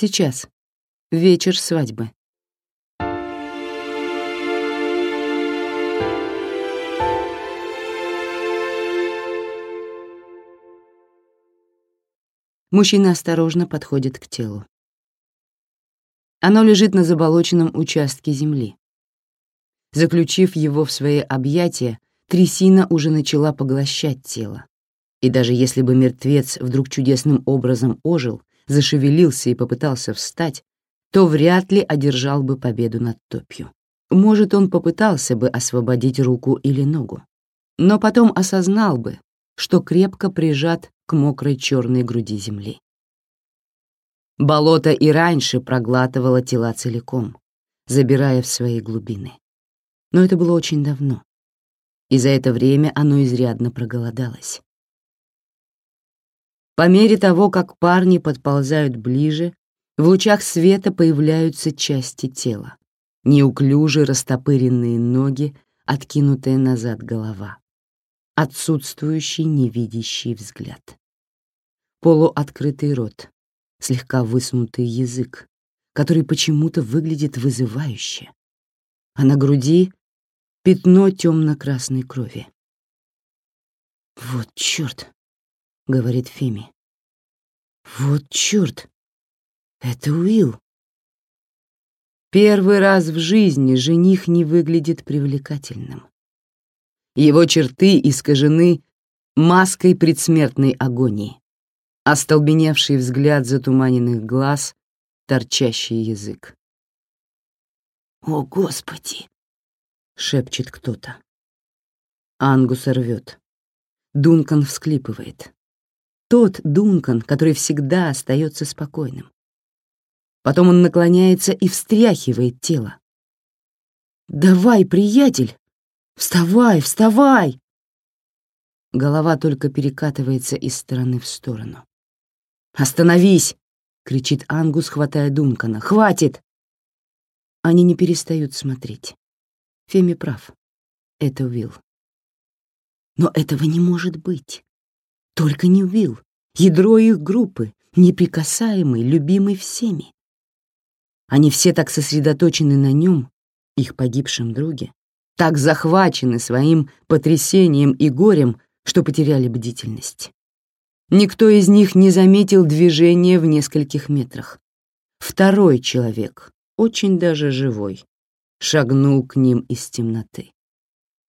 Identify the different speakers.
Speaker 1: Сейчас. Вечер свадьбы. Мужчина осторожно подходит к телу. Оно лежит на заболоченном участке земли. Заключив его в свои объятия, трясина уже начала поглощать тело. И даже если бы мертвец вдруг чудесным образом ожил, зашевелился и попытался встать, то вряд ли одержал бы победу над топью. Может, он попытался бы освободить руку или ногу, но потом осознал бы, что крепко прижат к мокрой черной груди земли. Болото и раньше проглатывало тела целиком, забирая в свои глубины. Но это было очень давно, и за это время оно изрядно проголодалось. По мере того, как парни подползают ближе, в лучах света появляются части тела, неуклюже растопыренные ноги, откинутая назад голова, отсутствующий невидящий взгляд. Полуоткрытый рот, слегка высунутый язык, который почему-то выглядит вызывающе, а на груди — пятно темно-красной крови. «Вот черт!» — говорит Феми. «Вот черт! Это Уилл!» Первый раз в жизни жених не выглядит привлекательным. Его черты искажены маской предсмертной агонии остолбеневший взгляд затуманенных глаз, торчащий язык. «О, Господи!» — шепчет кто-то. Ангус рвет. Дункан всклипывает. Тот Дункан, который всегда остается спокойным. Потом он наклоняется и встряхивает тело. «Давай, приятель! Вставай, вставай!» Голова только перекатывается из стороны в сторону. «Остановись!» — кричит Ангус, хватая Дункана. «Хватит!» Они не перестают смотреть. Феми прав. Это Уилл. Но этого не может быть. Только не Уилл. Ядро их группы, неприкасаемый, любимый всеми. Они все так сосредоточены на нем, их погибшем друге, так захвачены своим потрясением и горем, что потеряли бдительность. Никто из них не заметил движения в нескольких метрах. Второй человек, очень даже живой, шагнул к ним из темноты.